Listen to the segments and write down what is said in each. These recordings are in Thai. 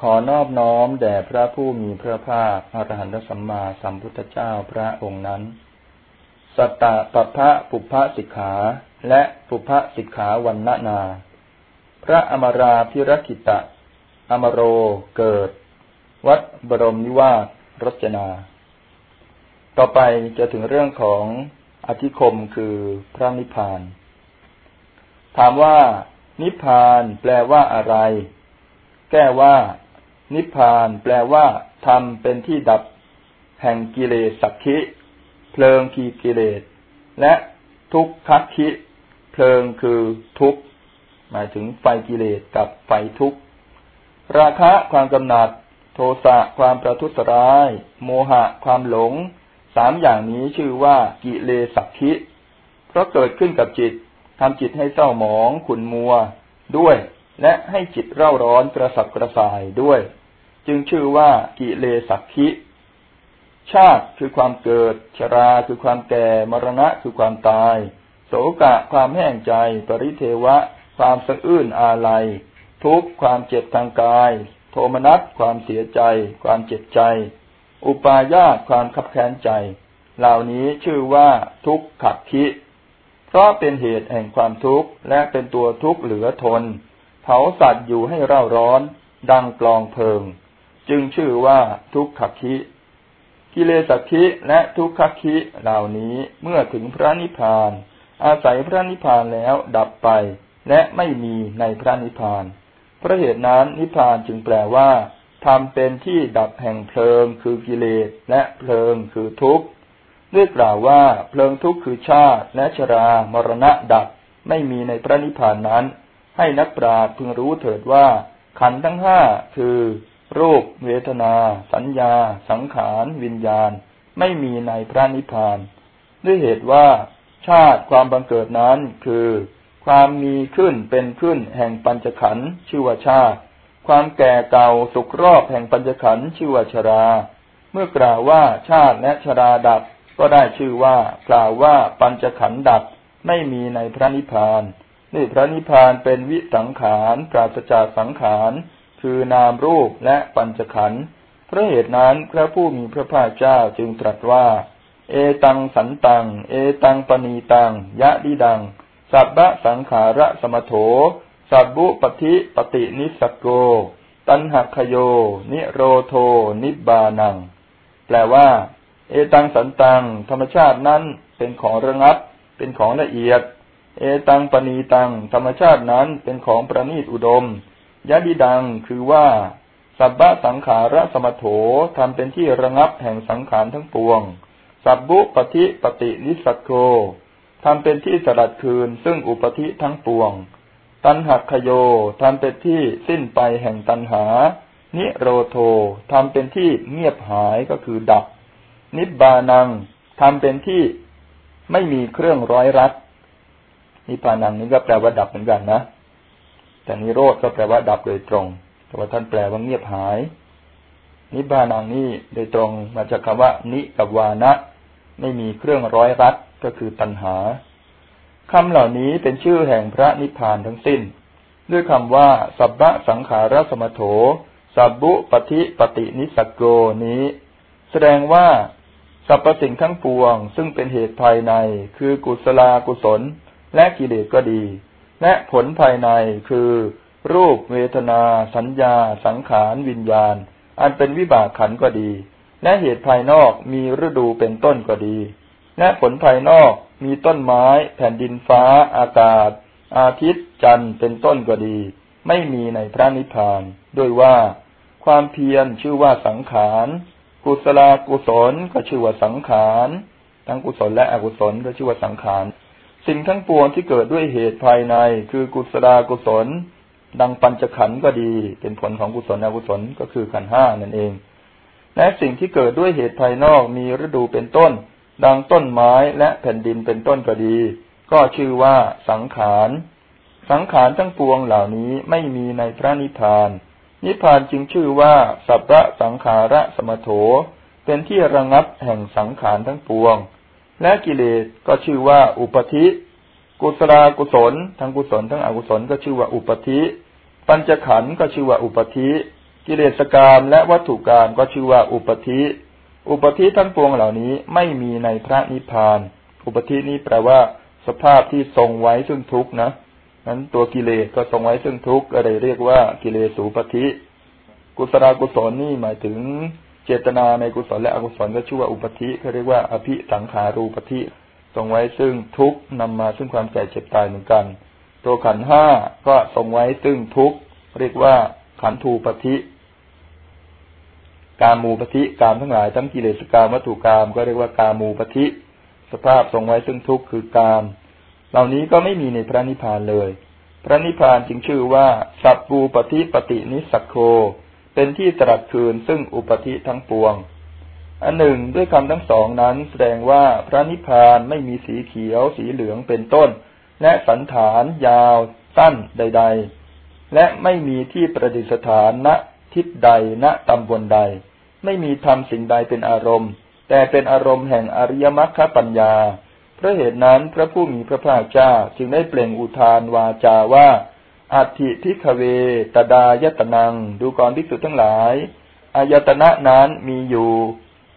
ขอนอบน้อมแด่พระผู้มีพระภาคอรหันตสัมมาสัมพุทธเจ้าพระองค์นั้น สัตตะปะพะปุพพสิกขา และปุพพสิกขาวันนานา พระอมราพิรกิตะ อมโรเกิด วัดบรมนิวาสรจนา ต่อไปจะถึงเรื่องของอธิคมคือพระนิพพาน ถามว่า นิพพานแปลว่าอะไร แก้ว่า นิพพานแปลว่าทำเป็นที่ดับแห่งกิเลสสักขิเพลิงขีกิเลส และทุกขักขิเพลิงคือทุกหมายถึงไฟกิเลสกับไฟทุกราคะความกำหนัด โทสะความประทุษร้าย โมหะความหลง สามอย่างนี้ชื่อว่ากิเลสักขิเพราะเกิดขึ้นกับจิตทำจิตให้เศร้าหมองขุนมัวด้วย และให้จิตเร่าร้อนกระสับกระส่ายด้วย จึงชื่อว่ากิเลสักขิชาติคือความเกิด ชราคือความแก่ มรณะคือความตาย โสกะความแห้งใจ ปริเทวะ ความสะอื้นอาลัย ทุกข์ความเจ็บทางกาย โทมนัสความเสียใจ ความเจ็บใจ อุปาญาตความขับแค้นใจ เหล่านี้ชื่อว่าทุกขขัคิเพราะเป็นเหตุแห่งความทุกข์และเป็นตัวทุกข์เหลือทน เผาสัตว์อยู่ให้เร่าร้อน ดังกลองเพลิง จึงชื่อว่าทุกขคิกิเลสคิและทุกขคิเหล่านี้เมื่อถึงพระนิพพาน อาศัยพระนิพพานแล้วดับไป และไม่มีในพระนิพพานเพราะเหตุนั้นนิพพานจึงแปลว่าทำเป็นที่ดับแห่งเพลิงคือกิเลสและเพลิงคือทุกข์ด้วยกล่าวว่าเพลิงทุกข์คือชาติและชรามรณะดับไม่มีในพระนิพพานนั้น ให้นักปราชญ์พึงรู้เถิดว่า ขันทั้งห้าคือ รูป เวทนา สัญญา สังขาร วิญญาณ ไม่มีในพระนิพพาน ด้วยเหตุว่า ชาติความบังเกิดนั้นคือ ความมีขึ้นเป็นขึ้นแห่งปัญจขันธ์ชื่อว่าชาติ ความแก่เก่าสุกรอบแห่งปัญจขันธ์ชื่อว่าชรา เมื่อกล่าวว่าชาติและชราดับก็ได้ชื่อว่ากล่าวว่าปัญจขันธ์ดับไม่มีในพระนิพพาน นี่พระนิพพานเป็นวิสังขารปราศจากสังขาร คือนามรูปและปัญจขันธ์เพราะเหตุนั้นพระผู้มีพระภาคเจ้าจึงตรัสว่า เอตังสันตัง เอตังปณีตัง ยะดิดัง สัพพะสังขาระสมโถ สับบุปฏิปฏินิสโก ตันหักขโย นิโรโท นิบานัง แปลว่า เอตังสันตัง ธรรมชาตินั้นเป็นของระงับ เป็นของละเอียด เอตังปณีตัง ธรรมชาตินั้นเป็นของประณีตอุดมยะดิดังคือว่าสับบะสังขาระสมโถทำเป็นที่ระงับแห่งสังขารทั้งปวง สับบุปฏิปฏินิสโกทำเป็นที่สลัดคืนซึ่งอุปธิทั้งปวง ตันหักขโยทำเป็นที่สิ้นไปแห่งตันหา นิโรโททำเป็นที่เงียบหายก็คือดับ นิบานังทำเป็นที่ไม่มีเครื่องร้อยรัด นิพานังนี้ก็แปลว่าดับเหมือนกันนะ แต่นิโรธก็แปลว่าดับโดยตรง แต่ว่าท่านแปลว่าเงียบหาย นิพานังนี่โดยตรงมาจากคำว่า นิกับวานะ ไม่มีเครื่องร้อยรัดก็คือตันหาคำเหล่านี้เป็นชื่อแห่งพระนิพพานทั้งสิ้น ด้วยคำว่า สัพพะสังขารสมโถ สับบุปฏิปฏินิสโกนี้ แสดงว่าสรรพสิ่งทั้งปวง ซึ่งเป็นเหตุภายใน คือกุศลากุศล และกิเลสก็ดี และผลภายในคือ รูปเวทนา สัญญา สังขารวิญญาณ อันเป็นวิบากขันก็ดี และเหตุภายนอกมีฤดูเป็นต้นก็ดี และผลภายนอกมีต้นไม้ แผ่นดินฟ้า อากาศ อาทิตย์จันทร์เป็นต้นก็ดี ไม่มีในพระนิพพาน ด้วยว่า ความเพียรชื่อว่าสังขารกุศลากุศลก็ชื่อว่าสังขาร ทั้งกุศลและอกุศลก็ชื่อว่าสังขาร สิ่งทั้งปวงที่เกิดด้วยเหตุภายใน คือกุศลากุศล ดังปัญจขันธ์ก็ดี เป็นผลของกุศลอกุศลก็คือขันห้านั่นเอง และสิ่งที่เกิดด้วยเหตุภายนอกมีฤดูเป็นต้น ดังต้นไม้และแผ่นดินเป็นต้นก็ดี ก็ชื่อว่าสังขารสังขารทั้งปวงเหล่านี้ไม่มีในพระนิพพาน นิพพานจึงชื่อว่าสัพพะสังขาระสมโถ เป็นที่ระงับแห่งสังขารทั้งปวง และกิเลสก็ชื่อว่าอุปธิ กุศลากุศล ทั้งกุศลทั้งอกุศลก็ชื่อว่าอุปธิ ปัญจขันธ์ก็ชื่อว่าอุปธิ กิเลสกรรมและวัตถุกรรมก็ชื่อว่าอุปธิ อุปธิทั้งปวงเหล่านี้ไม่มีในพระนิพพาน อุปธินี้แปลว่า สภาพที่ทรงไว้ซึ่งทุกข์นะนั้นตัวกิเลสก็ทรงไว้ซึ่งทุกข์ก็เลยเรียกว่ากิเลสูปธิ กุศลกุศลนี่หมายถึง เจตนาในกุศลและอกุศลก็ชื่อว่าอุปธิเขาเรียกว่าอภิสังขารูปธิทรงไว้ซึ่งทุกข์นำมาซึ่งความแก่เจ็บตายเหมือนกัน ตัวขันห้าก็ทรงไว้ซึ่งทุกเรียกว่าขันธูปธิการมูปธิกามทั้งหลายทั้งกิเลสกามวัตถุกามก็เรียกว่าการมูปธิสภาพทรงไว้ซึ่งทุกข์คือกามเหล่านี้ก็ไม่มีในพระนิพพานเลย พระนิพพานจึงชื่อว่า สัพปูปฏิปตินิสักโค เป็นที่ตรัสคืนซึ่งอุปธิทั้งปวง อันหนึ่งด้วยคำทั้งสองนั้นแสดงว่าพระนิพพานไม่มีสีเขียว สีเหลืองเป็นต้น และสันฐานยาวสั้นใด ๆ และไม่มีที่ประดิษฐานณทิศใดณตำบลใด ไม่มีทำสิ่งใดเป็นอารมณ์ แต่เป็นอารมณ์แห่งอริยมรรคปัญญาเพราะเหตุนั้นพระผู้มีพระภาคเจ้าจึงได้เปล่งอุทานวาจาว่า อัติพิกเว ตดายตนัง ดูก่อนภิกษุทั้งหลายอายตนะนั้นมีอยู่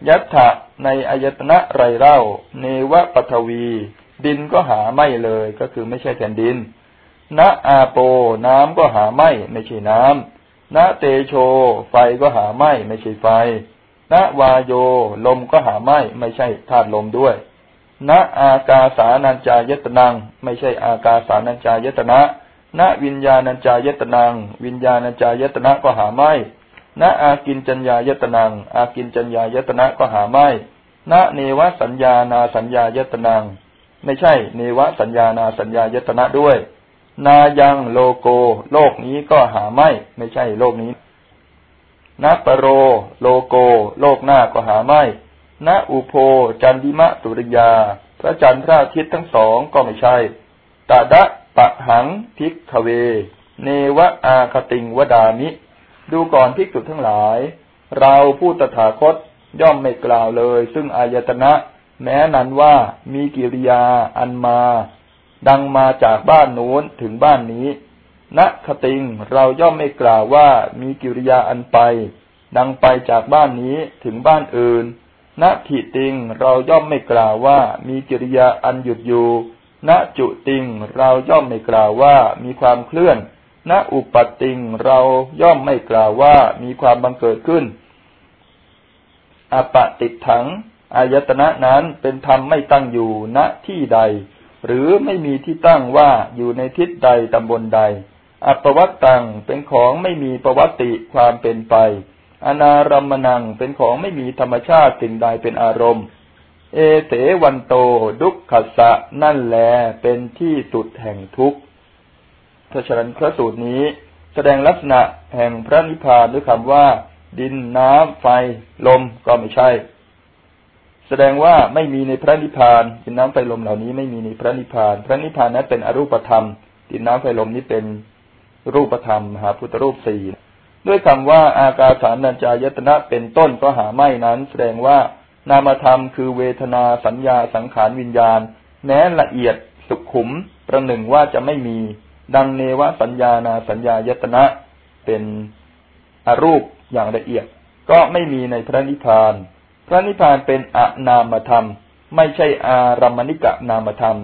ยัตถะในอายตนะไรเล่า เนวปทวี ดินก็หาไม่เลยก็คือไม่ใช่แผ่นดินณอาโปน้ำก็หาไม่ไม่ใช่น้ำณเตโช ไฟก็หาไม่ไม่ใช่ไฟณวาโย ลมก็หาไม่ไม่ใช่ธาตุลมด้วยณอากาสานัญจายตนัง ไม่ใช่อากาสานัญจายตนะ ณวิญญาณัญจายตนัง วิญญาณัญจายตนะก็หาไม่ ณอากินจัญญายตนัง อากินจัญญายตนะก็หาไม่ ณเนวสัญญานาสัญญายตนัง ไม่ใช่ เนวสัญญานาสัญญายตนะด้วย นายังโลโก โลกนี้ก็หาไม่ ไม่ใช่โลกนี้นาปโร โลโก โลกหน้าก็หาไม่นาอุโพจันดิมะสุริยา พระจันทร์พระอาทิตย์ทั้งสองก็ไม่ใช่ตาดะ ปะหังทิกขเว เนวะอาคติงวดามิ ดูก่อนพิกษุทั้งหลาย เราผู้ตถาคตย่อมไม่กล่าวเลย ซึ่งอายตนะ แม้นั้นว่ามีกิริยาอันมา ดังมาจากบ้านโน้นถึงบ้านนี้ณคติงเราย่อมไม่กล่าวว่ามีกิริยาอันไป ดังไปจากบ้านนี้ถึงบ้านอื่นณทิติงเราย่อมไม่กล่าวว่ามีกิริยาอันหยุดอยู่ ณจุติงเราย่อมไม่กล่าวว่ามีความเคลื่อน ณอุปติงเราย่อมไม่กล่าวว่ามีความบังเกิดขึ้น อปติดถังอายตนะนั้นเป็นธรรมไม่ตั้งอยู่ณที่ใด หรือไม่มีที่ตั้งว่าอยู่ในทิศใดตำบลใด อัปวัตตังเป็นของไม่มีประวัติความเป็นไป อนารมนังเป็นของไม่มีธรรมชาติสิ่งใดเป็นอารมณ์ เอเสวันโตดุขสะนั่นแลเป็นที่สุดแห่งทุกข์พระชรันพระสูตรนี้ แสดงลักษณะแห่งพระนิพพานด้วยคำว่า ดินน้ำไฟ ลมก็ไม่ใช่ แสดงว่าไม่มีในพระนิพพานดินน้ำไฟลมเหล่านี้ไม่มีในพระนิพพาน พระนิพพานนั้นเป็นอรูปธรรม ดินน้ำไฟลมนี้เป็นรูปธรรมหาพุทธรูปสี่ด้วยคำว่าอากาสานัญจายตนะเป็นต้นก็หาไม่นั้น แสดงว่า นามธรรมคือเวทนาสัญญาสังขารวิญญาณแม้ละเอียดสุขุม ประหนึ่งว่าจะไม่มี ดังเนวสัญญานาสัญญายตนะ เป็นอรูปอย่างละเอียด ก็ไม่มีในพระนิพพาน พระนิพพานเป็นอนามธรรม ไม่ใช่อารมณิกะนามธรรม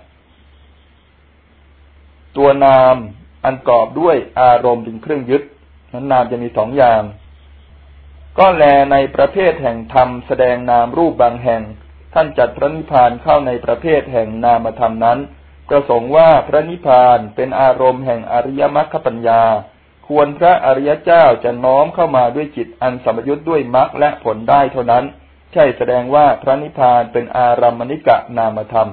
ตัวนามอันกอบด้วยอารมณ์เป็นเครื่องยึดนั้นนามจะมีสองอย่าง ก็แลในประเภทแห่งธรรมแสดงนามรูปบางแห่ง ท่านจัดพระนิพพานเข้าในประเภทแห่งนามธรรมนั้น ประสงค์ว่าพระนิพพานเป็นอารมณ์แห่งอริยมรรคปัญญา ควรพระอริยเจ้าจะน้อมเข้ามาด้วยจิตอันสมยุทธ์ด้วยมรรคและผลได้เท่านั้น ใช่แสดงว่าพระนิพพานเป็นอารามณิกะนามธรรม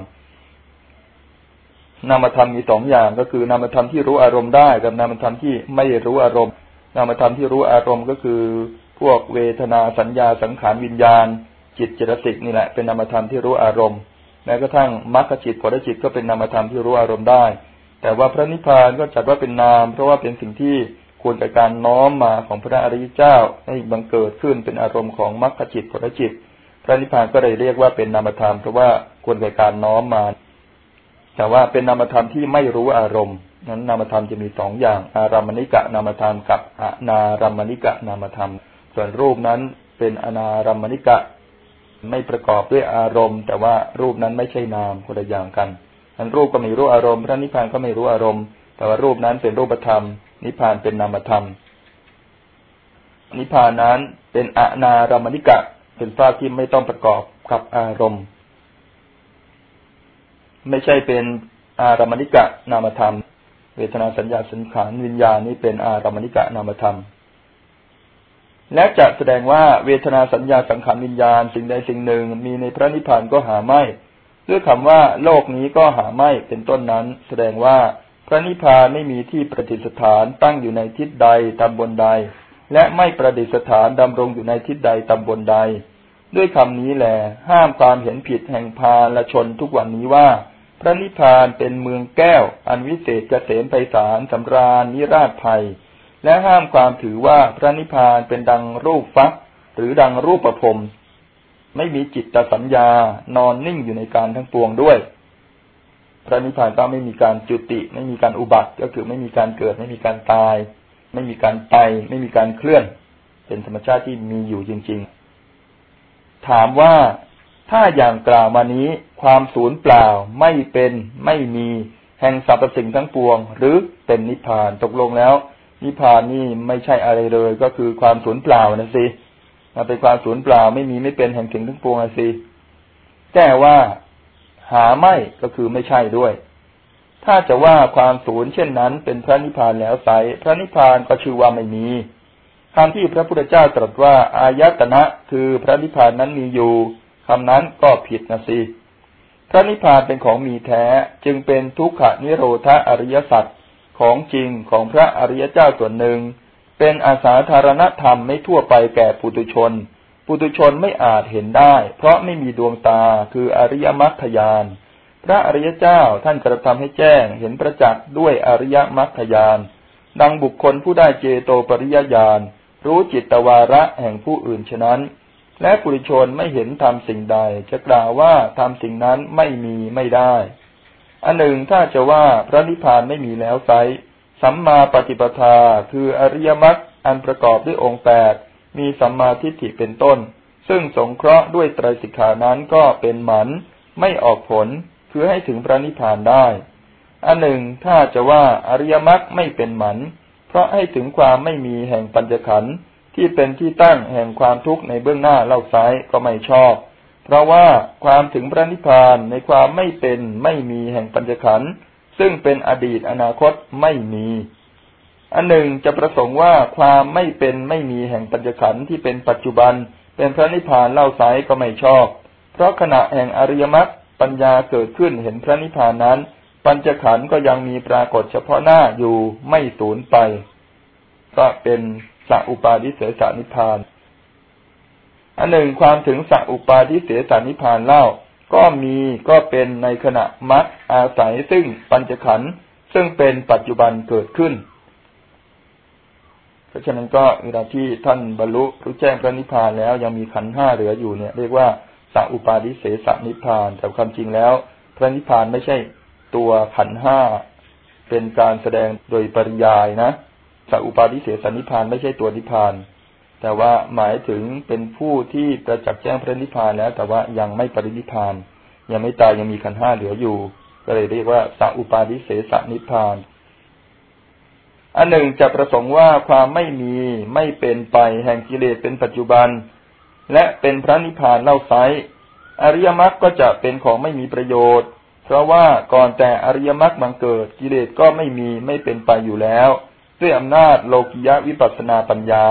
นามธรรมมีสองอย่างก็คือนามธรรมที่รู้อารมณ์ได้กับนามธรรมที่ไม่รู้อารมณ์ นามธรรมที่รู้อารมณ์ก็คือ วกเวทนาสัญญาสังขารวิญญาณ จิตเจตสิกนี่แหละเป็นนามธรรมที่รู้อารมณ์แม้กระทั่งมรรคจิตผลจิตก็เป็นนามธรรมที่รู้อารมณ์ได้ แต่ว่าพระนิพพานก็จัดว่าเป็นนาม เพราะว่าเป็นสิ่งที่ควรกับการน้อมมาของพระอริยเจ้าให้บังเกิดขึ้นเป็นอารมณ์ของมรรคจิตผลจิต พระนิพพานก็เลยเรียกว่าเป็นนามธรรมเพราะว่าควรแก่การน้อมมา แต่ว่าเป็นนามธรรมที่ไม่รู้อารมณ์ นั้นนามธรรมจะมีสองอย่าง อารามณิกะนามธรรมกับอนารามณิกะนามธรรม ส่วนรูปนั้นเป็นอนารมณิกะ ไม่ประกอบด้วยอารมณ์ แต่ว่ารูปนั้นไม่ใช่นามคนละอย่างกันอันรูปก็ไม่รู้อารมณ์พระนิพพานก็ไม่รู้อารมณ์ แต่ว่ารูปนั้นเป็นรูปธรรม นิพพานเป็นนามธรรม นิพพานนั้นเป็นอนารามณิกะ เป็นภาพที่ไม่ต้องประกอบกับอารมณ์ ไม่ใช่เป็นอารมณิกะนามธรรม เวทนาสัญญาสังขารวิญญาณนี้เป็นอารมณิกะนามธรรม และจะแสดงว่าเวทนาสัญญาสังขารวิญญาณสิ่งใดสิ่งหนึ่ง มีในพระนิพพานก็หาไม่ด้วยคำว่าโลกนี้ก็หาไม่เป็นต้นนั้น แสดงว่าพระนิพพานไม่มีที่ประดิษฐานตั้งอยู่ในทิศใดตำบลใด และไม่ประดิษฐานดำรงอยู่ในทิศใดตำบลใด ด้วยคำนี้แหลห้ามความเห็นผิดแห่งพาลชนทุกวันนี้ว่า พระนิพพานเป็นเมืองแก้ว อันวิเศษเกษมไพศาลสำราญนิราชภัย และห้ามความถือว่าพระนิพพานเป็นดังรูปฟักหรือดังรูปประพรมไม่มีจิตตสัญญานอนนิ่งอยู่ในการทั้งปวงด้วย พระนิพพานก็ไม่มีการจุติ ไม่มีการอุบัติก็คือไม่มีการเกิด ไม่มีการตาย ไม่มีการไป ไม่มีการเคลื่อน เป็นธรรมชาติที่มีอยู่จริง ๆ ถามว่าถ้าอย่างกล่าวมานี้ ความสูญเปล่าไม่เป็น ไม่มี แห่งสรรพสิ่งทั้งปวง หรือเป็นนิพพานตกลงแล้ว นิพพานนี่ไม่ใช่อะไรเลย ก็คือความสูญเปล่านะสิมันเป็นความสูญเปล่าไม่มีไม่เป็นแห่งสิ่งทั้งปวงสิแก้ว่าหาไม่ก็คือไม่ใช่ด้วย ถ้าจะว่าความสูญเช่นนั้น เป็นพระนิพพานแล้วไซพระนิพพานก็ชื่อว่าไม่มีคำที่พระพุทธเจ้าตรัสว่าอายตนะ คือพระนิพพานนั้นมีอยู่คำนั้นก็ผิดนะสิพระนิพพานเป็นของมีแท้จึงเป็นทุกขนิโรธอริยสัจ ของจริงของพระอริยเจ้าส่วนหนึ่ง เป็นอาสาธารณธรรมไม่ทั่วไปแก่ปุตุชน ปุตุชนไม่อาจเห็นได้ เพราะไม่มีดวงตาคืออริยมรรคยานพระอริยเจ้าท่านกระทำให้แจ้งเห็นประจักษ์ด้วยอริยมรรคยานดังบุคคลผู้ได้เจโตปริยญาณรู้จิตวาระแห่งผู้อื่นฉะนั้น และปุถุชนไม่เห็นทำสิ่งใด จะกล่าวว่าทำสิ่งนั้นไม่มีไม่ได้ อันหนึ่งถ้าจะว่าพระนิพพานไม่มีแล้วไซสัมมาปฏิปทาคืออริยมรรคอันประกอบด้วยองค์แปดมีสัมมาทิฏฐิเป็นต้น ซึ่งสงเคราะห์ด้วยไตรสิกขานั้นก็เป็นหมันไม่ออกผลคือให้ถึงพระนิพพานได้ อันหนึ่งถ้าจะว่าอริยมรรคไม่เป็นหมันเพราะให้ถึงความไม่มีแห่งปัญจขันธ์ที่เป็นที่ตั้งแห่งความทุกข์ในเบื้องหน้าเล่าซ้ายก็ไม่ชอบ เพราะว่าความถึงพระนิพพานในความไม่เป็นไม่มีแห่งปัญจขันธ์ซึ่งเป็นอดีตอนาคตไม่มี อันหนึ่งจะประสงค์ว่าความไม่เป็นไม่มีแห่งปัญจขันธ์ที่เป็นปัจจุบัน เป็นพระนิพพานเล่าไซก็ไม่ชอบ เพราะขณะแห่งอริยมรรคปัญญาเกิดขึ้นเห็นพระนิพพานนั้น ปัญจขันธ์ก็ยังมีปรากฏเฉพาะหน้าอยู่ไม่สูญไป ก็เป็นสัอุปาทิเสสนิพพาน อันหนึ่งความถึงสัอุปาทิเสสนิพานเล่า ก็มีก็เป็นในขณะมัดอาศัยซึ่งปัญจขันธ์ซึ่งเป็นปัจจุบันเกิดขึ้น เพราะฉะนั้นก็เวลาที่ท่านบรรลุรู้แจ้งพระนิพพานแล้วยังมีขันห้าเหลืออยู่เนี่ย เรียกว่าสัอุปาทิเสสนิพพาน แต่ความจริงแล้ว พระนิพพานไม่ใช่ตัวขันห้าเป็นการแสดงโดยปริยายนะสัอุปาทิเสสนิพพานไม่ใช่ตัวนิพพาน แต่ว่าหมายถึงเป็นผู้ที่ประจักษ์แจ้งพระนิพพานแล้ว แต่ว่ายังไม่ปรินิพพาน ยังไม่ตายยังมีขันห้าเหลืออยู่ ก็เลยเรียกว่าสัอุปาทิเสสนิพพาน อันหนึ่งจะประสงค์ว่าความไม่มีไม่เป็นไปแห่งกิเลสเป็นปัจจุบัน และเป็นพระนิพพานเล่าไซอริยมรรคก็จะเป็นของไม่มีประโยชน์ เพราะว่าก่อนแต่อริยมรรคบังเกิดกิเลสก็ไม่มีไม่เป็นไปอยู่แล้ว ด้วยอำนาจโลกิยะวิปัสสนาปัญญา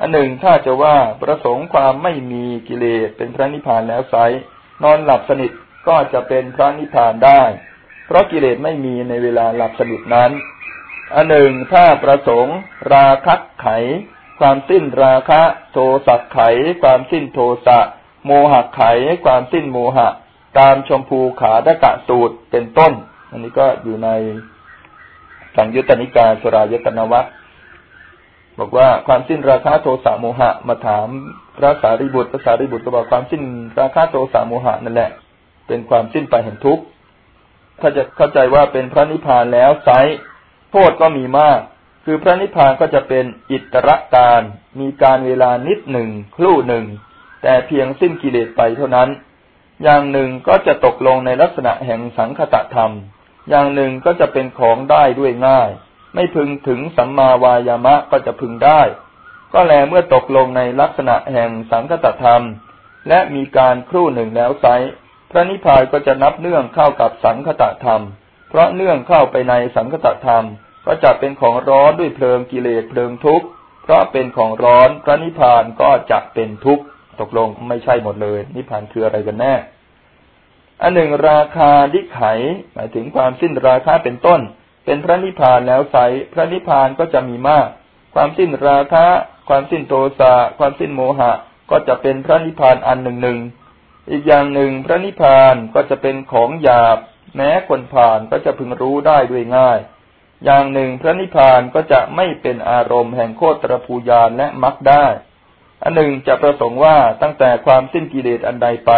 อันหนึ่งถ้าจะว่าประสงค์ความไม่มีกิเลสเป็นพระนิพพานแล้วไซนอนหลับสนิทก็จะเป็นพระนิพพานได้ เพราะกิเลสไม่มีในเวลาหลับสนิทนั้น อันหนึ่งถ้าประสงค์ ราคะไข ความสิ้นราคะ โทสักไข ความสิ้นโทสะโมหะไข ความสิ้นโมหะ ตามชมพูขาดกะสูตรเป็นต้น อันนี้ก็อยู่ในสังยุตตนิกายสรายตนวัต บอกว่าความสิ้นราคะโทสะโมหะ มาถามพระสารีบุตรพระสารีบุตรก็บอกความสิ้นราคะโทสะโมหะนั่นแหละ เป็นความสิ้นไปแห่งทุกข์ถ้าจะเข้าใจว่าเป็นพระนิพพานแล้วไซโทษก็มีมาก คือพระนิพพานก็จะเป็นอิตรการ มีการเวลานิดหนึ่งครู่หนึ่ง แต่เพียงสิ้นกิเลสไปเท่านั้น อย่างหนึ่งก็จะตกลงในลักษณะแห่งสังคตธรรม อย่างหนึ่งก็จะเป็นของได้ด้วยง่าย ไม่พึงถึงสัมมาวายามะก็จะพึงได้ ก็แลเมื่อตกลงในลักษณะแห่งสังคตธรรม และมีการครู่หนึ่งแล้วไซพระนิพพานก็จะนับเนื่องเข้ากับสังคตธรรม เพราะเนื่องเข้าไปในสังคตธรรม ก็จะเป็นของร้อนด้วยเพลิงกิเลสเพลิงทุกข์ เพราะเป็นของร้อนพระนิพพานก็จะเป็นทุกข์ ตกลงไม่ใช่หมดเลย นิพพานคืออะไรกันแน่ อันหนึ่งราคาดิไขหมายถึงความสิ้นราคาเป็นต้น เป็นพระนิพพานแล้วใสพระนิพพานก็จะมีมาก ความสิ้นราคะ ความสิ้นโทสะความสิ้นโมหะ ก็จะเป็นพระนิพพานอันหนึ่งหนึ่งอีกอย่างหนึ่งพระนิพพานก็จะเป็นของหยาบ แม้คนผ่านก็จะพึงรู้ได้ด้วยง่าย อย่างหนึ่งพระนิพพานก็จะไม่เป็นอารมณ์แห่งโคตรภูยานและมักได้อันหนึ่งจะประสงค์ว่าตั้งแต่ความสิ้นกิเลสอันใดไป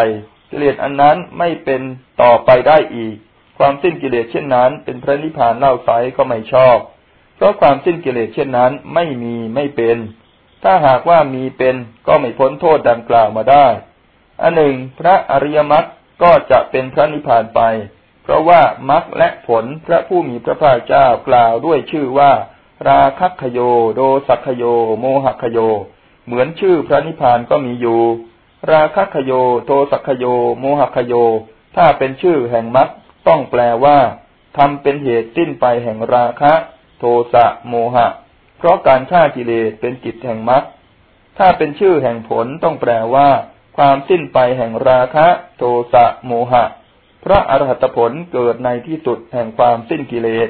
กิเลสอันนั้นไม่เป็นต่อไปได้อีก ความสิ้นกิเลสเช่นนั้น เป็นพระนิพพานเล่าไซก็ไม่ชอบ เพราะความสิ้นกิเลสเช่นนั้นไม่มีไม่เป็น ถ้าหากว่ามีเป็นก็ไม่พ้นโทษดังกล่าวมาได้อันหนึ่งพระอริยมรรคก็จะเป็นพระนิพพานไป เพราะว่ามรรคและผลพระผู้มีพระภาคเจ้ากล่าวด้วยชื่อว่า ราคัคโย โดสักโย โมหคโย เหมือนชื่อพระนิพพานก็มีอยู่ ราคัคโย โทสักโย โมหคโย ถ้าเป็นชื่อแห่งมรรค ต้องแปลว่าทำเป็นเหตุสิ้นไปแห่งราคะ โทสะโมหะ เพราะการฆ่ากิเลสเป็นกิจแห่งมรรคถ้าเป็นชื่อแห่งผลต้องแปลว่า ความสิ้นไปแห่งราคะ โทสะโมหะ พระอรหัตผลเกิดในที่สุดแห่งความสิ้นกิเลส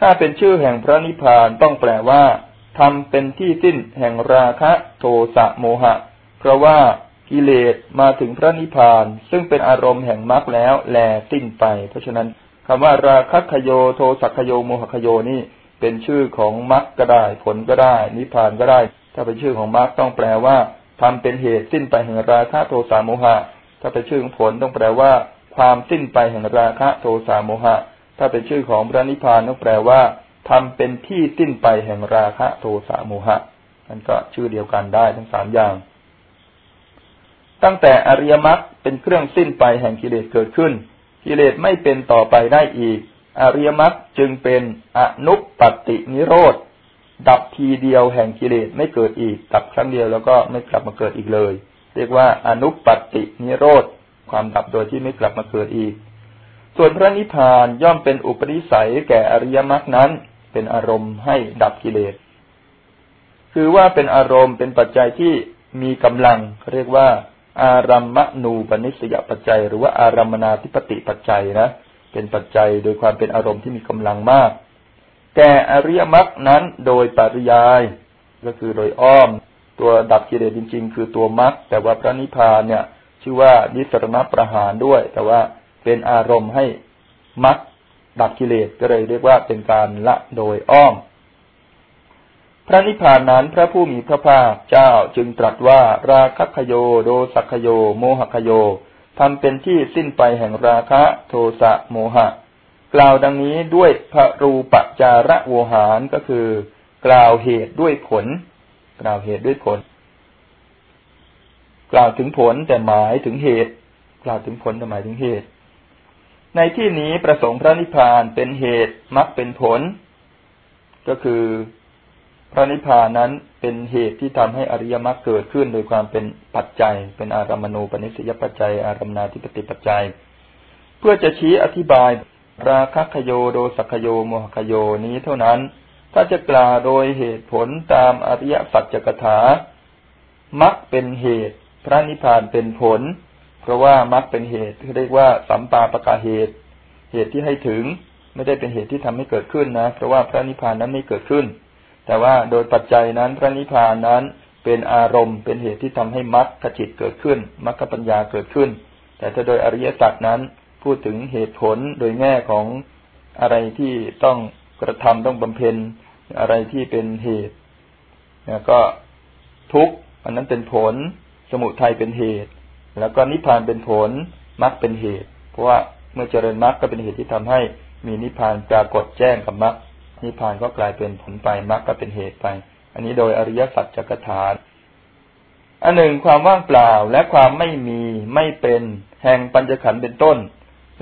ถ้าเป็นชื่อแห่งพระนิพพานต้องแปลว่าทำเป็นที่สิ้นแห่งราคะ โทสะโมหะ เพราะว่า กิเลสมาถึงพระนิพพาน ซึ่งเป็นอารมณ์แห่งมรรคแล้วแลสิ้นไป เพราะฉะนั้นคำว่าราคะขโยโทสักขโยโมหขโยนี่เป็นชื่อของมรรคก็ได้ผลก็ได้ นิพพานก็ได้ ถ้าเป็นชื่อของมรรคต้องแปลว่าทำเป็นเหตุสิ้นไปแห่งราคะโทสะโมหะ ถ้าเป็นชื่อของผลต้องแปลว่า ความสิ้นไปแห่งราคะโทสะโมหะ ถ้าเป็นชื่อของพระนิพพานต้องแปลว่าทำเป็นที่สิ้นไปแห่งราคะโทสะโมหะนั่นก็ชื่อเดียวกันได้ทั้งสามอย่าง ตั้งแต่อริยมรรคเป็นเครื่องสิ้นไปแห่งกิเลสเกิดขึ้น กิเลสไม่เป็นต่อไปได้อีก อริยมรรคจึงเป็นอนุปปตินิโรธ ดับทีเดียวแห่งกิเลสไม่เกิดอีก ดับครั้งเดียวแล้วก็ไม่กลับมาเกิดอีกเลย เรียกว่าอนุปปตินิโรธ ความดับโดยที่ไม่กลับมาเกิดอีก ส่วนพระนิพพานย่อมเป็นอุปนิสัยแก่อริยมรรคนั้นเป็นอารมณ์ให้ดับกิเลส คือว่าเป็นอารมณ์เป็นปัจจัยที่มีกำลังเรียกว่า อารัมมณูปนิสยปัจจัย หรือว่าอารัมนาธิปติปัจจัยนะเป็นปัจจัยโดยความเป็นอารมณ์ที่มีกำลังมาก แก่อริยมรรคนั้นโดยปริยาย ก็คือโดยอ้อม ตัวดับกิเลสจริง ๆ คือตัวมรรคแต่ว่าพระนิพพานเนี่ย ชื่อว่านิสรณประหารด้วย แต่ว่าเป็นอารมณ์ให้มรรคดับกิเลสก็เลยเรียกว่าเป็นการละโดยอ้อม พระนิพพานนั้นพระผู้มีพระภาคเจ้าจึงตรัสว่าราคะขโยโดสักโย โมหคโยทำเป็นที่สิ้นไปแห่งราคะโทสะโมหะ กล่าวดังนี้ด้วยพระรูปจาระโวหารก็คือ กล่าวเหตุด้วยผล กล่าวเหตุด้วยผล กล่าวถึงผลแต่หมายถึงเหตุ กล่าวถึงผลแต่หมายถึงเหตุ ในที่นี้ประสงค์พระนิพพานเป็นเหตุมักเป็นผล ก็คือ พระนิพพานนั้นเป็นเหตุที่ทำให้อริยมรรคเกิดขึ้นโดยความเป็นปัจจัย เป็นอารามณูปนิสยปัจจัย อารามนาธิปติปัจจัย เพื่อจะชี้อธิบาย ราคะขโยโดสักโยโมหคโยนี้เท่านั้น ถ้าจะกล่าวโดยเหตุผลตามอริยสัจจกถามักเป็นเหตุ พระนิพพานเป็นผล เพราะว่ามักเป็นเหตุเรียกว่าสัมปาปกาเหตุ เหตุที่ให้ถึงไม่ได้เป็นเหตุที่ทำให้เกิดขึ้นนะ เพราะว่าพระนิพพานนั้นไม่เกิดขึ้น แต่ว่าโดยปัจจัยนั้นพระนิพพานนั้นเป็นอารมณ์เป็นเหตุที่ทำให้มัคคจิตเกิดขึ้นมัคคปัญญาเกิดขึ้น แต่ถ้าโดยอริยสัจนั้นพูดถึงเหตุผลโดยแง่ของอะไรที่ต้องกระทำต้องบำเพ็ญอะไรที่เป็นเหตุก็ทุกอันนั้นเป็นผล สมุทัยเป็นเหตุ แล้วก็นิพพานเป็นผลมรรคเป็นเหตุ เพราะว่าเมื่อเจริญมรรคก็เป็นเหตุที่ทำให้มีนิพพานปรากฏแจ้งกับมรรค นิพพานก็กลายเป็นผลไปมรรคก็เป็นเหตุไป อันนี้โดยอริยสัจจกฐาอันหนึ่งความว่างเปล่าและความไม่มีไม่เป็นแห่งปัญจขันธ์เป็นต้น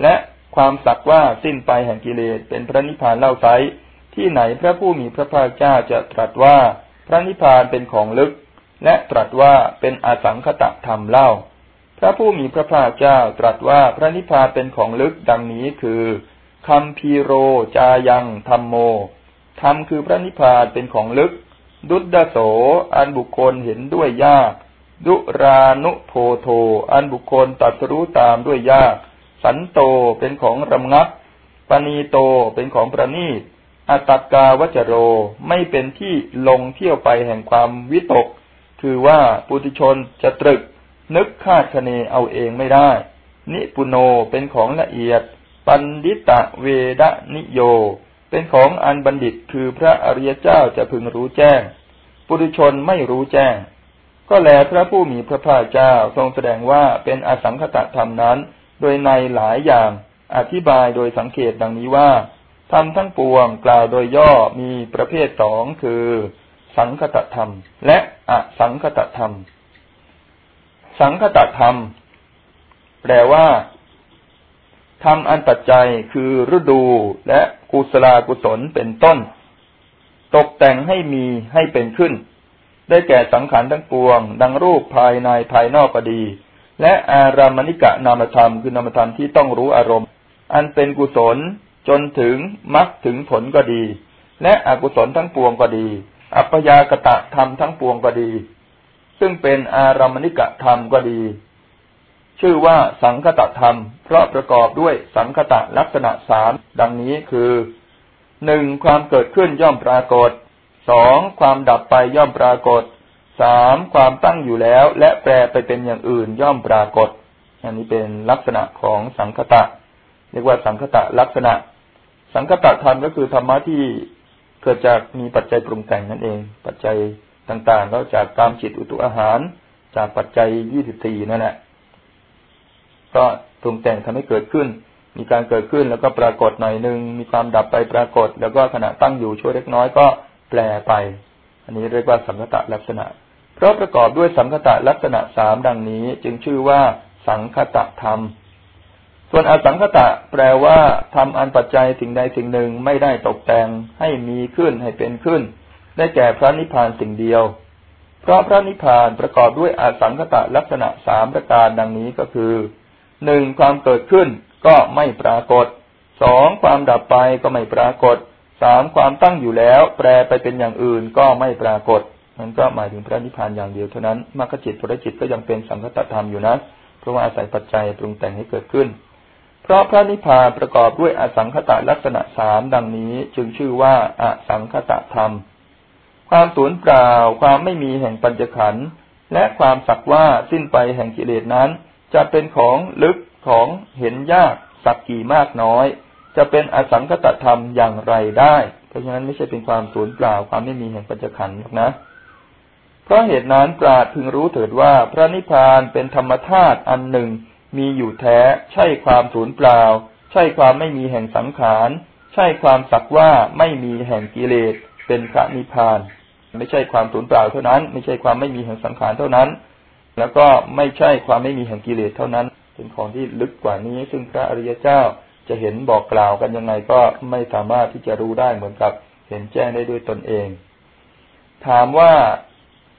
และความสักว่าสิ้นไปแห่งกิเลสเป็นพระนิพพานเล่าไซที่ไหนพระผู้มีพระภาคเจ้าจะตรัสว่าพระนิพพานเป็นของลึก และตรัสว่าเป็นอสังคตะธรรมเล่า พระผู้มีพระภาคเจ้าตรัสว่าพระนิพพานเป็นของลึกดังนี้คือ คำพีโรจายังธรรมโมธรรมคือพระนิพพานเป็นของลึก ดุดดโส อันบุคคลเห็นด้วยยาก ดุรานุโพโท อันบุคคลตัดรู้ตามด้วยยาก สันโตเป็นของรำงับปณีโตเป็นของประณีตอัตกาวจโรไม่เป็นที่ลงเที่ยวไปแห่งความวิตก คือว่าปุถุชนจะตรึก นึกคาดคะเนเอาเองไม่ได้ นิปุโนเป็นของละเอียด ปันดิตะเวดนิโย เป็นของอันบัณฑิตคือพระอริยเจ้าจะพึงรู้แจ้ง ปุถุชนไม่รู้แจ้ง ก็แลพระผู้มีพระภาคเจ้าทรงแสดงว่าเป็นอสังคตธรรมนั้น โดยในหลายอย่าง อธิบายโดยสังเกตดังนี้ว่าธรรมทั้งปวงกล่าวโดยย่อมีประเภทสองคือ สังคตธรรม และอสังคตธรรม สังคตธรรม แปลว่า ทำอันปัจจัยคือฤดูและกุศลากุศลเป็นต้น ตกแต่งให้มีให้เป็นขึ้น ได้แก่สังขารทั้งปวง ดังรูปภายในภายนอกก็ดี และอารามณิกะนามธรรมคือนามธรรมที่ต้องรู้อารมณ์ อันเป็นกุศลจนถึงมรรคถึงผลก็ดี และอกุศลทั้งปวงก็ดี อัปยากตะธรรมทั้งปวงก็ดี ซึ่งเป็นอารามณิกะธรรมก็ดี ชื่อว่าสังคตธรรม เพราะประกอบด้วยสังคตะลักษณะสามดังนี้คือหนึ่งความเกิดขึ้นย่อมปรากฏสองความดับไปย่อมปรากฏสามความตั้งอยู่แล้ว และแปรไปเป็นอย่างอื่นย่อมปรากฏ อันนี้เป็นลักษณะของสังคตะ เรียกว่าสังคตะลักษณะ สังคตะธรรมก็คือธรรมะที่เกิดจากมีปัจจัยปรุงแต่งนั่นเอง ปัจจัยต่างๆก็จากกามจิตอุตุอาหาร จากปัจจัยยี่สิบสี่นั่นแหละ ก็ปรุงแต่งทำให้เกิดขึ้น มีการเกิดขึ้นแล้วก็ปรากฏหน่อยหนึ่งมีความดับไปปรากฏ แล้วก็ขณะตั้งอยู่ช่วยเล็กน้อยก็แปลไป อันนี้เรียกว่าสังคตะลักษณะ เพราะประกอบด้วยสังคตะลักษณะสามดังนี้ จึงชื่อว่าสังคตะธรรม ส่วนอสังคตะแปลว่าทำอันปัจจัยสิ่งใดสิ่งหนึ่งไม่ได้ตกแต่งให้มีขึ้นให้เป็นขึ้น ได้แก่พระนิพพานสิ่งเดียว เพราะพระนิพพานประกอบด้วยอสังคตะลักษณะสามประการดังนี้ก็คือ หนึ่งความเกิดขึ้นก็ไม่ปรากฏสองความดับไปก็ไม่ปรากฏสามความตั้งอยู่แล้ว แปลไปเป็นอย่างอื่นก็ไม่ปรากฏมันก็หมายถึงพระนิพพานอย่างเดียวเท่านั้นมรรคจิตผลจิตก็ยังเป็นสังคตธรรมอยู่นะเพราะว่าอาศัยปัจจัยปรุงแต่งให้เกิดขึ้น เพราะพระนิพพานประกอบด้วยอสังคตลักษณะสามดังนี้จึงชื่อว่าอสังคตธรรม ความสูญเปล่า ความไม่มีแห่งปัญจขันธ์และความสักว่าสิ้นไปแห่งกิเลสนั้น จะเป็นของลึกของเห็นยากสักกี่มากน้อย จะเป็นอสังคตธรรมอย่างไรได้ เพราะฉะนั้นไม่ใช่เป็นความสูญเปล่าความไม่มีแห่งปัจจขันธ์นะเพราะเหตุนั้นปราดพึงรู้เถิดว่า พระนิพพานเป็นธรรมธาตุอันหนึ่ง มีอยู่แท้ ใช่ความสูญเปล่า ใช่ความไม่มีแห่งสังขาร ใช่ความสักว่าไม่มีแห่งกิเลสเป็นพระนิพพาน ไม่ใช่ความสูญเปล่าเท่านั้น ไม่ใช่ความไม่มีแห่งสังขารเท่านั้น แล้วก็ไม่ใช่ความไม่มีแห่งกิเลสเท่านั้น เป็นของที่ลึกกว่านี้ ซึ่งพระอริยเจ้าจะเห็นบอกกล่าวกันยังไงก็ไม่สามารถที่จะรู้ได้เหมือนกับเห็นแจ้งได้ด้วยตนเอง ถามว่า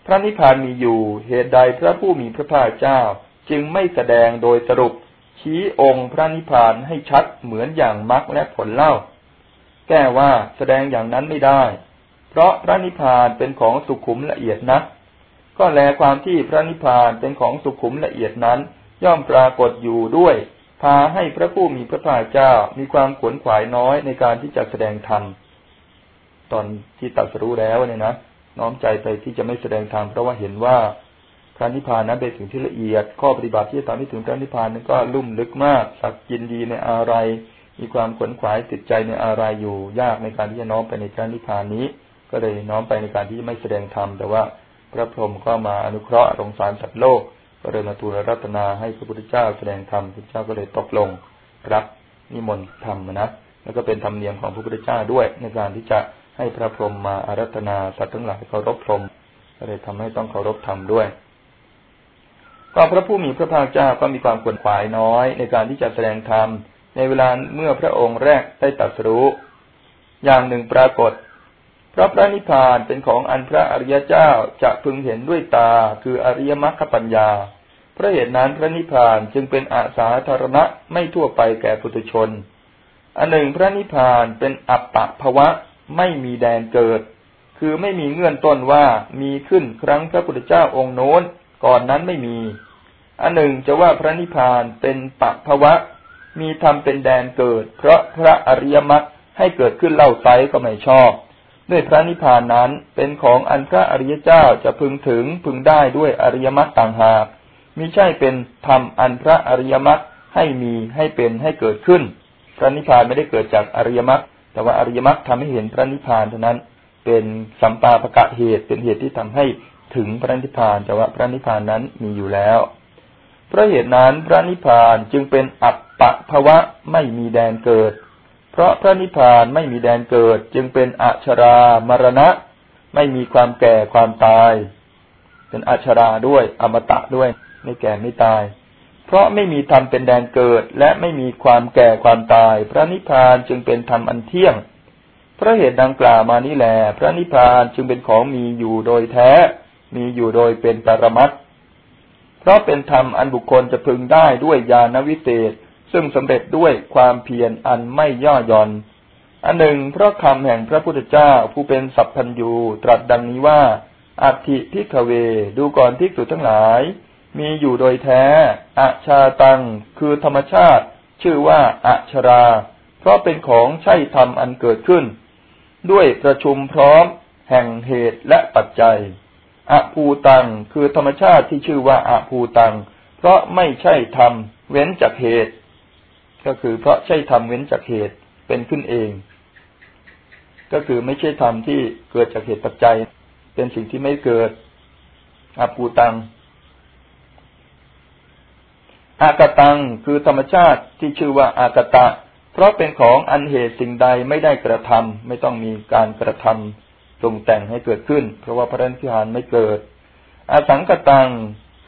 พระนิพพานมีอยู่ เหตุใดพระผู้มีพระภาคเจ้า จึงไม่แสดงโดยสรุป ชี้องค์พระนิพพานให้ชัดเหมือนอย่างมรรคและผลเล่า แก้ว่าแสดงอย่างนั้นไม่ได้ เพราะพระนิพพานเป็นของสุขุมละเอียดนัก ก็แลความที่พระนิพพานเป็นของสุขุมละเอียดนั้น ย่อมปรากฏอยู่ด้วย พาให้พระผู้มีพระภาคเจ้ามีความขวนขวายน้อยในการที่จะแสดงธรรมตอนที่ตัดสรู้แล้วเนี่ยนะน้อมใจไปที่จะไม่แสดงธรรมเพราะว่าเห็นว่าพระนิพพานนั้นเป็นสิ่งที่ละเอียด ข้อปฏิบัติที่จะทำให้ถึงพระนิพพานนั้นก็ลุ่มลึกมากสักยินดีในอะไร มีความขวนขวายติดใจในอะไรอยู่ ยากในการที่จะน้อมไปในพระนิพพานนี้ ก็เลยน้อมไปในการที่ไม่แสดงธรรมแต่ว่า พระพรหมก็มาอนุเคราะห์สงสารสัตว์โลกก็เลยมาทูลรัตนาให้พระพุทธเจ้าแสดงธรรมพระเจ้าก็เลยตกลงรับนิมนต์ทำนะแล้วก็เป็นธรรมเนียมของพระพุทธเจ้าด้วย ในการที่จะให้พระพรหมมาอารัธนาสัตว์ทั้งหลายเคารพพรหมก็เลยทำให้ต้องเคารพธรรมด้วยก็พระผู้มีพระภาคเจ้าก็มีความขวนขวายน้อย ในการที่จะแสดงธรรมในเวลาเมื่อพระองค์แรกได้ตรัสรู้ อย่างหนึ่งปรากฏ เพราะพระนิพพานเป็นของอันพระอริยเจ้าจะพึงเห็นด้วยตาคืออริยมรรคปัญญา เพราะเหตุนั้นพระนิพพานจึงเป็นอาสาธารณะไม่ทั่วไปแก่ปุถุชน อันหนึ่งพระนิพพานเป็นอัปปะภวะไม่มีแดนเกิด คือไม่มีเงื่อนต้นว่ามีขึ้นครั้งพระพุทธเจ้าองค์โน้นก่อนนั้นไม่มี อันหนึ่งจะว่าพระนิพพานเป็นปัภวะ มีธรรมเป็นแดนเกิด เพราะพระอริยมรรคให้เกิดขึ้นเล่าไซก็ไม่ชอบ ด้วยพระนิพพานนั้นเป็นของอันพระอริยเจ้าจะพึงถึงพึงได้ด้วยอริยมรรคต่างหากมิใช่เป็นธรรมอันพระอริยมรรคให้มีให้เป็นให้เกิดขึ้น พระนิพพานไม่ได้เกิดจากอริยมรรคแต่ว่าอริยมรรคทำให้เห็นพระนิพพานเท่านั้น เป็นสัมปาปะกะเหตุเป็นเหตุที่ทำให้ถึงพระนิพพานแต่ว่าพระนิพพานนั้นมีอยู่แล้วเพราะเหตุนั้นพระนิพพานจึงเป็นอัปปะภวะไม่มีแดนเกิด เพราะพระนิพพานไม่มีแดนเกิดจึงเป็นอัชรามรณะ ไม่มีความแก่ความตาย เป็นอัชราด้วยอมตะด้วยไม่แก่ไม่ตาย เพราะไม่มีธรรมเป็นแดนเกิด และไม่มีความแก่ความตาย พระนิพพานจึงเป็นธรรมอันเที่ยงพระเหตุดังกล่าวมานี้แหละพระนิพพานจึงเป็นของมีอยู่โดยแท้ มีอยู่โดยเป็นปรมัตเพราะเป็นธรรมอันบุคคลจะพึงได้ด้วยญาณวิเศษ ซึ่งสำเร็จด้วยความเพียรอันไม่ย่อหย่อน อันหนึ่งเพราะคำแห่งพระพุทธเจ้าผู้เป็นสัพพัญญูตรัสดังนี้ว่า อัติพิกเว ดูก่อนทิกษุทั้งหลาย มีอยู่โดยแท้อชาตัง คือธรรมชาติ ชื่อว่าอัชรา เพราะเป็นของใช่ธรรมอันเกิดขึ้น ด้วยประชุมพร้อม แห่งเหตุและปัจจัยอภูตัง คือธรรมชาติที่ชื่อว่าอภูตัง เพราะไม่ใช่ธรรม เว้นจากเหตุ ก็คือเพราะใช่ธรรมเว้นจากเหตุเป็นขึ้นเอง ก็คือไม่ใช่ธรรมที่เกิดจากเหตุปัจจัย เป็นสิ่งที่ไม่เกิดอภูตัง อากตังคือธรรมชาติที่ชื่อว่าอากตะ เพราะเป็นของอันเหตุสิ่งใดไม่ได้กระทำไม่ต้องมีการกระทำปรุงแต่งให้เกิดขึ้น เพราะว่าพระนิพพานไม่เกิด อสังคตัง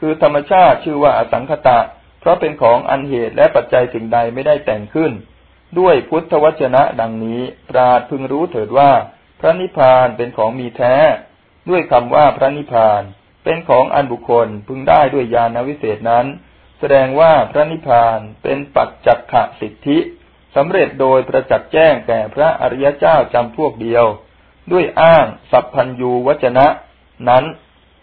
คือธรรมชาติชื่อว่าอสังคตะ เพราะเป็นของอันเหตุและปัจจัยสิ่งใดไม่ได้แต่งขึ้น ด้วยพุทธวจนะดังนี้ ปราดพึงรู้เถิดว่า พระนิพพานเป็นของมีแท้ ด้วยคำว่าพระนิพพาน เป็นของอันบุคคลพึงได้ด้วยญาณวิเศษนั้น แสดงว่าพระนิพพานเป็นปัจจักขสิทธิสำเร็จโดยประจักษ์แจ้งแก่พระอริยเจ้าจำพวกเดียว ด้วยอ้างสัพพัญยูวจนะ นั้น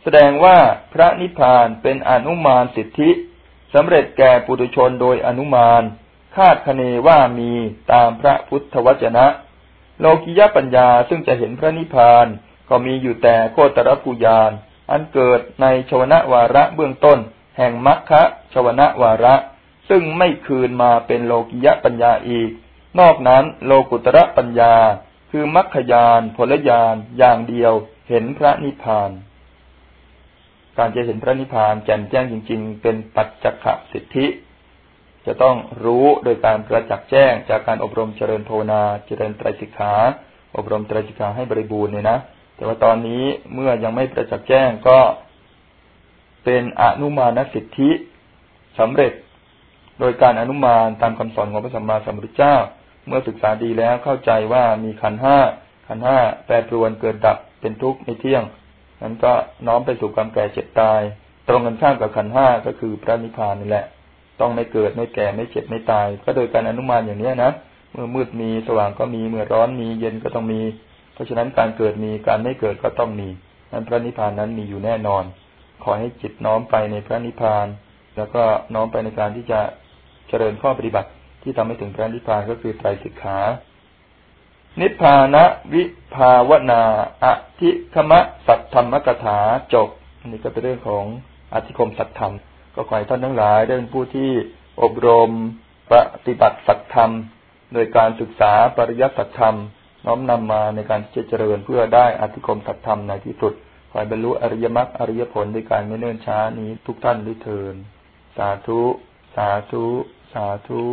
แสดงว่าพระนิพพานเป็นอนุมานสิทธิ สำเร็จแก่ปุถุชนโดยอนุมาน คาดคะเนว่ามีตามพระพุทธวจนะ โลกิยปัญญาซึ่งจะเห็นพระนิพพานก็มีอยู่แต่โคตรปุยาน อันเกิดในชวนวาระเบื้องต้น แห่งมัคคะชวนวาระ ซึ่งไม่คืนมาเป็นโลกิยปัญญาอีก นอกนั้นโลกุตระปัญญา คือมรรคยานผลยานอย่างเดียวเห็นพระนิพพาน การจะเห็นพระนิพพานแจ่มแจ้งจริง ๆ เป็นปัจจักสิทธิ จะต้องรู้โดยการประจักษ์แจ้งจากการอบรมเจริญภาวนาเจริญไตรสิกขา อบรมไตรสิกขาให้บริบูรณ์เนี่ยนะแต่ว่าตอนนี้เมื่อยังไม่ประจักษ์แจ้งก็เป็นอนุมานสิทธิสำเร็จ โดยการอนุมานตามคำสอนของพระสัมมาสัมพุทธเจ้า เมื่อศึกษาดีแล้วเข้าใจว่ามีขันห้าขันห้าแปรปรวนเกิดดับเป็นทุกข์ในเที่ยง นั้นก็น้อมไปสู่ความแก่เจ็บตาย ตรงกันข้ามกับขันห้าก็คือพระนิพพานนี่แหละ ต้องไม่เกิดไม่แก่ไม่เจ็บไม่ตาย ก็โดยการอนุมานอย่างนี้นะเมื่อมืดมีสว่างก็มีเมื่อร้อนมีเย็นก็ต้องมี เพราะฉะนั้นการเกิดมีการไม่เกิดก็ต้องมีนั้นพระนิพพานนั้นมีอยู่แน่นอน ขอให้จิตน้อมไปในพระนิพพาน แล้วก็น้อมไปในการที่จะเจริญข้อปฏิบัติที่ทำให้ถึงพระนิพพานก็คือไตรสิกขา นิพพานะวิภาวนาอธิคมะสัตธรรมกถาจบอันนี้ก็เป็นเรื่องของอธิคมสัตธรรม ก็ขอให้ท่านทั้งหลายได้เป็นผู้ที่อบรมปฏิบัติสัตธรรม โดยการศึกษาปริยัติสัตธรรม น้อมนำมาในการเจริญเพื่อได้อธิคมสัตธรรมในที่สุดขอให้บรรลุอริยมรรคอริยผลด้วยการไม่เนิ่นช้านี้ทุกท่านด้วยเทินสาธุ สาธุ สาธุ